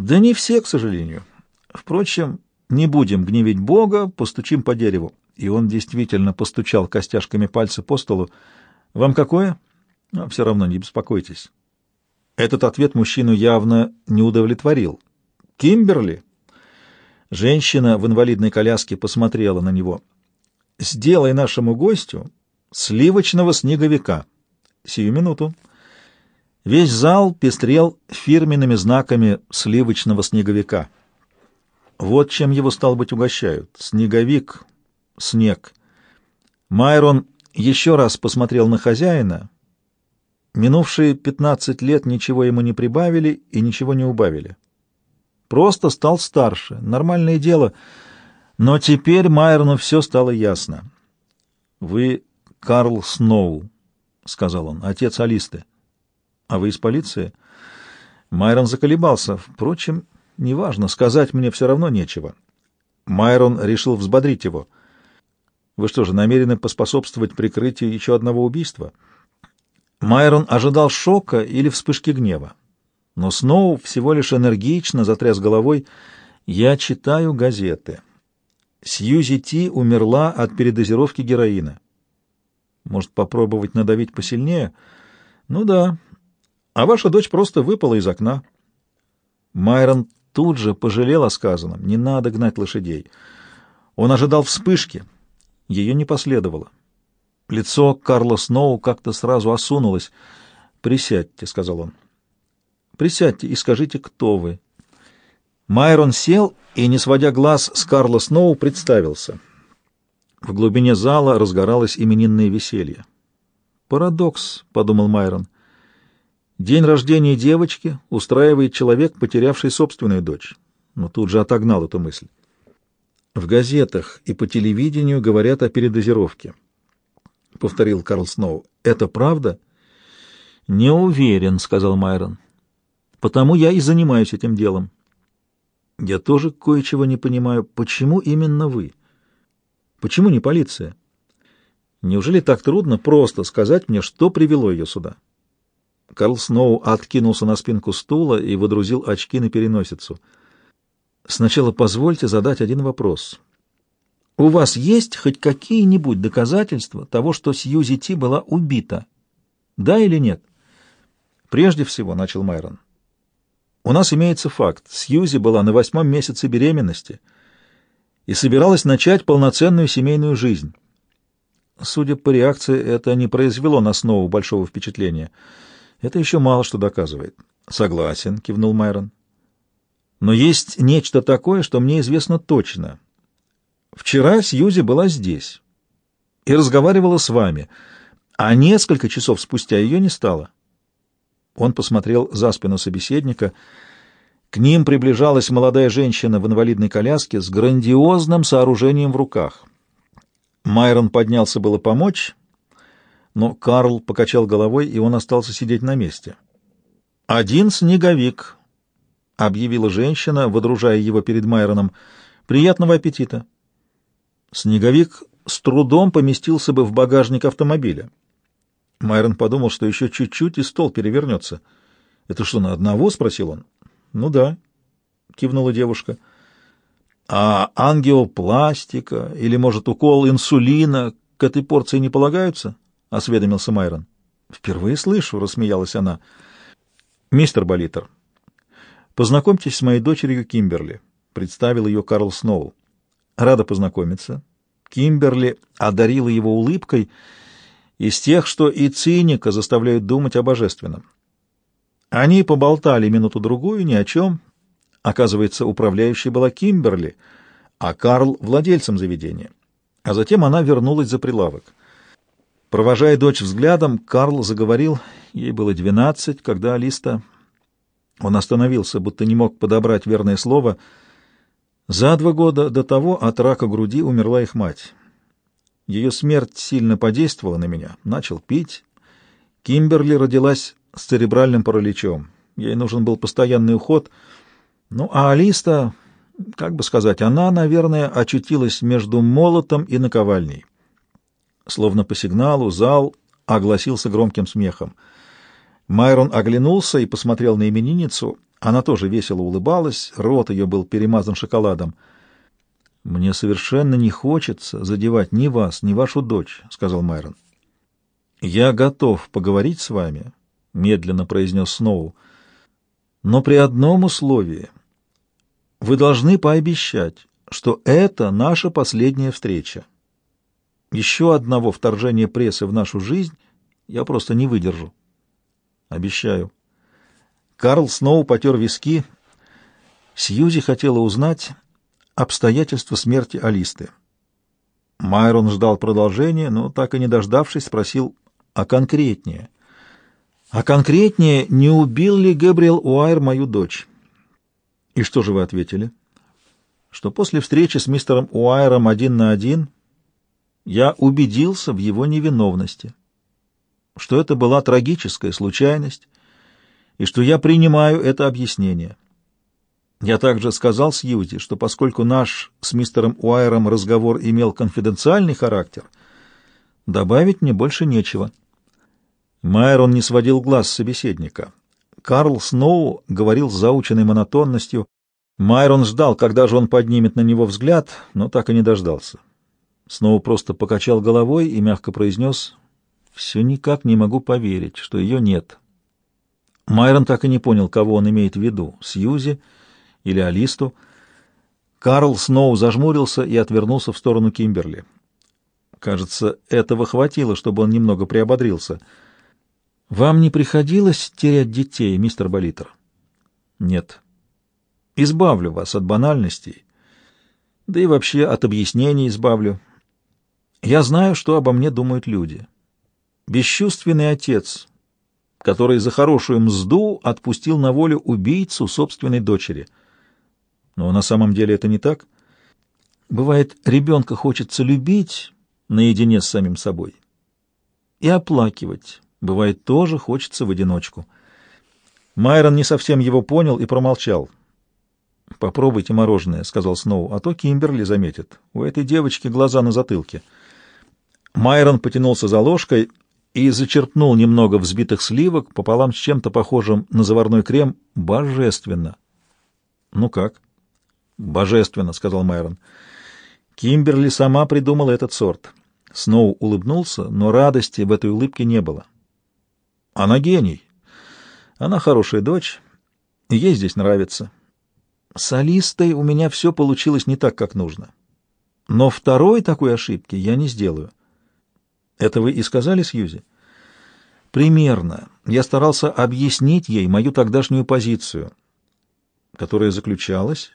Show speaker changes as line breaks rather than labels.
Да не все, к сожалению. Впрочем, не будем гневить Бога, постучим по дереву. И он действительно постучал костяшками пальца по столу. Вам какое? А все равно не беспокойтесь. Этот ответ мужчину явно не удовлетворил. Кимберли? Женщина в инвалидной коляске посмотрела на него. Сделай нашему гостю сливочного снеговика. Сию минуту. Весь зал пестрел фирменными знаками сливочного снеговика. Вот чем его, стал быть, угощают. Снеговик, снег. Майрон еще раз посмотрел на хозяина. Минувшие пятнадцать лет ничего ему не прибавили и ничего не убавили. Просто стал старше, нормальное дело. Но теперь Майрону все стало ясно. «Вы Карл Сноу», — сказал он, — «отец Алисты». «А вы из полиции?» Майрон заколебался. Впрочем, неважно, сказать мне все равно нечего. Майрон решил взбодрить его. «Вы что же, намерены поспособствовать прикрытию еще одного убийства?» Майрон ожидал шока или вспышки гнева. Но Сноу всего лишь энергично затряс головой. «Я читаю газеты. Сьюзи Ти умерла от передозировки героина. Может, попробовать надавить посильнее? Ну да. А ваша дочь просто выпала из окна». Майрон тут же пожалел о сказанном. Не надо гнать лошадей. Он ожидал вспышки. Ее не последовало. Лицо Карла Сноу как-то сразу осунулось. «Присядьте», — сказал он. Присядьте и скажите, кто вы». Майрон сел и, не сводя глаз с Карла Сноу, представился. В глубине зала разгоралось именинное веселье. «Парадокс», — подумал Майрон. «День рождения девочки устраивает человек, потерявший собственную дочь». Но тут же отогнал эту мысль. «В газетах и по телевидению говорят о передозировке», — повторил Карл Сноу. «Это правда?» «Не уверен», — сказал Майрон. Потому я и занимаюсь этим делом. Я тоже кое-чего не понимаю. Почему именно вы? Почему не полиция? Неужели так трудно просто сказать мне, что привело ее сюда? Карл Сноу откинулся на спинку стула и водрузил очки на переносицу. Сначала позвольте задать один вопрос. У вас есть хоть какие-нибудь доказательства того, что Сьюзи Ти была убита? Да или нет? Прежде всего, — начал Майрон, — у нас имеется факт. Сьюзи была на восьмом месяце беременности и собиралась начать полноценную семейную жизнь. Судя по реакции, это не произвело на Сноу большого впечатления. Это еще мало что доказывает. Согласен, кивнул Майрон. Но есть нечто такое, что мне известно точно. Вчера Сьюзи была здесь и разговаривала с вами, а несколько часов спустя ее не стало. Он посмотрел за спину собеседника. К ним приближалась молодая женщина в инвалидной коляске с грандиозным сооружением в руках. Майрон поднялся было помочь, но Карл покачал головой, и он остался сидеть на месте. «Один снеговик», — объявила женщина, водружая его перед Майроном. «Приятного аппетита!» Снеговик с трудом поместился бы в багажник автомобиля. Майрон подумал, что еще чуть-чуть, и стол перевернется. «Это что, на одного?» — спросил он. «Ну да», — кивнула девушка. «А ангиопластика или, может, укол инсулина к этой порции не полагаются?» — осведомился Майрон. «Впервые слышу», — рассмеялась она. «Мистер Болитер, познакомьтесь с моей дочерью Кимберли», — представил ее Карл Сноу. «Рада познакомиться». Кимберли одарила его улыбкой — из тех, что и циника заставляют думать о божественном. Они поболтали минуту-другую ни о чем. Оказывается, управляющей была Кимберли, а Карл — владельцем заведения. А затем она вернулась за прилавок. Провожая дочь взглядом, Карл заговорил. Ей было двенадцать, когда Алиста... Он остановился, будто не мог подобрать верное слово. За два года до того от рака груди умерла их мать. Ее смерть сильно подействовала на меня. Начал пить. Кимберли родилась с церебральным параличом. Ей нужен был постоянный уход. Ну, а Алиста, как бы сказать, она, наверное, очутилась между молотом и наковальней. Словно по сигналу зал огласился громким смехом. Майрон оглянулся и посмотрел на именинницу. Она тоже весело улыбалась, рот ее был перемазан шоколадом. «Мне совершенно не хочется задевать ни вас, ни вашу дочь», — сказал Майрон. «Я готов поговорить с вами», — медленно произнес Сноу, — «но при одном условии. Вы должны пообещать, что это наша последняя встреча. Еще одного вторжения прессы в нашу жизнь я просто не выдержу». «Обещаю». Карл Сноу потер виски. Сьюзи хотела узнать обстоятельства смерти Алисты. Майрон ждал продолжения, но, так и не дождавшись, спросил «А конкретнее?» «А конкретнее, не убил ли Габриэл Уайр мою дочь?» «И что же вы ответили?» «Что после встречи с мистером Уайром один на один я убедился в его невиновности, что это была трагическая случайность, и что я принимаю это объяснение. Я также сказал Сьюзи, что поскольку наш с мистером Уайером разговор имел конфиденциальный характер, добавить мне больше нечего. Майрон не сводил глаз собеседника. Карл Сноу говорил с заученной монотонностью. Майрон ждал, когда же он поднимет на него взгляд, но так и не дождался. Сноу просто покачал головой и мягко произнес, «Все никак не могу поверить, что ее нет». Майрон так и не понял, кого он имеет в виду — Сьюзи или Алисту. Карл Сноу зажмурился и отвернулся в сторону Кимберли. Кажется, этого хватило, чтобы он немного приободрился. «Вам не приходилось терять детей, мистер Болитер?» «Нет. Избавлю вас от банальностей, да и вообще от объяснений избавлю. Я знаю, что обо мне думают люди. Бесчувственный отец, который за хорошую мзду отпустил на волю убийцу собственной дочери. Но на самом деле это не так. Бывает, ребенка хочется любить наедине с самим собой и оплакивать. Бывает, тоже хочется в одиночку. Майрон не совсем его понял и промолчал. «Попробуйте мороженое», — сказал Сноу, — «а то Кимберли заметит. У этой девочки глаза на затылке». Майрон потянулся за ложкой, и зачерпнул немного взбитых сливок пополам с чем-то похожим на заварной крем. Божественно! — Ну как? — Божественно, — сказал Майрон. Кимберли сама придумала этот сорт. Сноу улыбнулся, но радости в этой улыбке не было. — Она гений. Она хорошая дочь, ей здесь нравится. С Алистой у меня все получилось не так, как нужно. Но второй такой ошибки я не сделаю. Это вы и сказали Сьюзи? Примерно. Я старался объяснить ей мою тогдашнюю позицию, которая заключалась